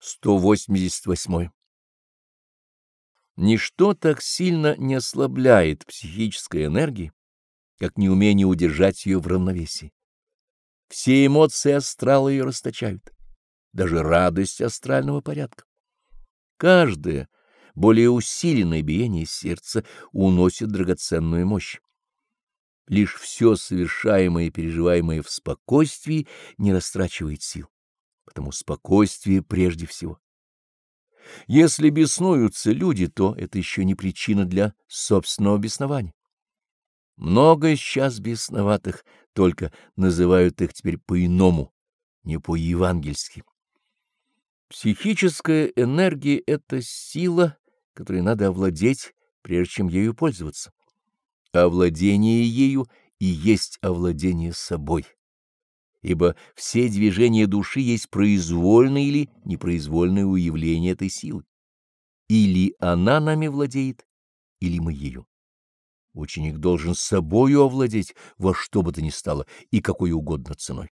188. Ничто так сильно не ослабляет психической энергии, как неумение удержать ее в равновесии. Все эмоции астрала ее расточают, даже радость астрального порядка. Каждое более усиленное биение сердца уносит драгоценную мощь. Лишь все совершаемое и переживаемое в спокойствии не растрачивает сил потому спокойствие прежде всего. Если беснуются люди, то это еще не причина для собственного беснования. Много сейчас бесноватых, только называют их теперь по-иному, не по-евангельски. Психическая энергия — это сила, которой надо овладеть, прежде чем ею пользоваться. Овладение ею и есть овладение собой ибо все движения души есть произвольное или непроизвольное уявление этой силы. Или она нами владеет, или мы ее. Ученик должен собою овладеть во что бы то ни стало и какой угодно ценой.